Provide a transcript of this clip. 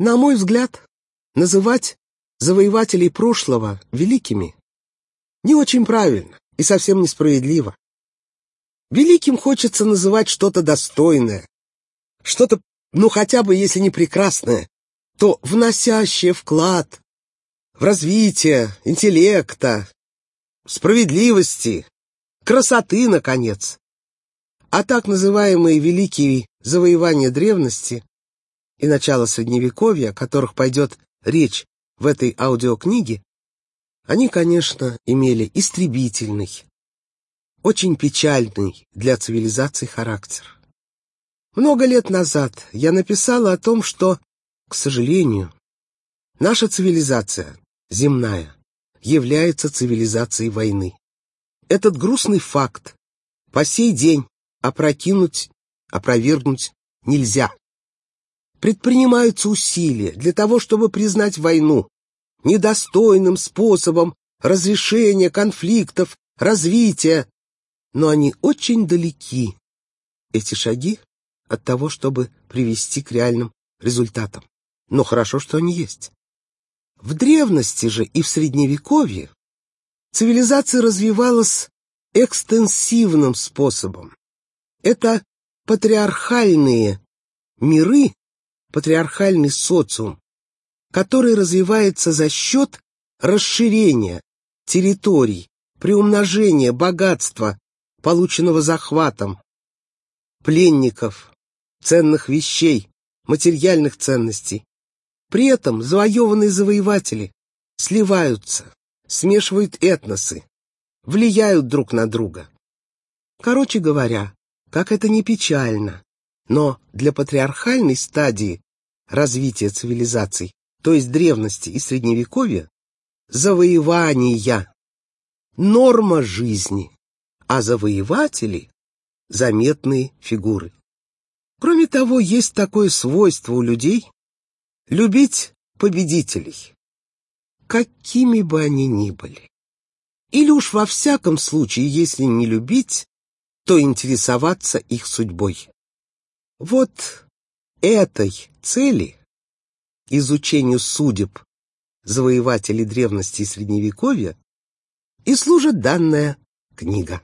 На мой взгляд, называть завоевателей прошлого великими не очень правильно и совсем несправедливо. Великим хочется называть что-то достойное, что-то, ну хотя бы если не прекрасное, то вносящее вклад в развитие интеллекта, справедливости, красоты, наконец. А так называемые великие завоевания древности и начала Средневековья, о которых пойдет речь в этой аудиокниге, они, конечно, имели истребительный, очень печальный для цивилизации характер. Много лет назад я написала о том, что, к сожалению, наша цивилизация, земная, является цивилизацией войны. Этот грустный факт по сей день опрокинуть, опровергнуть нельзя. Предпринимаются усилия для того, чтобы признать войну недостойным способом разрешения конфликтов, развития, но они очень далеки, эти шаги, от того, чтобы привести к реальным результатам. Но хорошо, что они есть. В древности же и в Средневековье цивилизация развивалась экстенсивным способом. Это патриархальные миры, патриархальный социум, который развивается за счет расширения территорий, приумножения богатства, полученного захватом, пленников, ценных вещей, материальных ценностей. При этом завоеванные завоеватели сливаются, смешивают этносы, влияют друг на друга. Короче говоря, как это не печально, но для патриархальной стадии развития цивилизаций, то есть древности и средневековья, завоевания – норма жизни, а завоеватели – заметные фигуры. Кроме того, есть такое свойство у людей – любить победителей, какими бы они ни были. Или уж во всяком случае, если не любить, то интересоваться их судьбой. Вот этой цели, изучению судеб завоевателей древности и средневековья, и служит данная книга.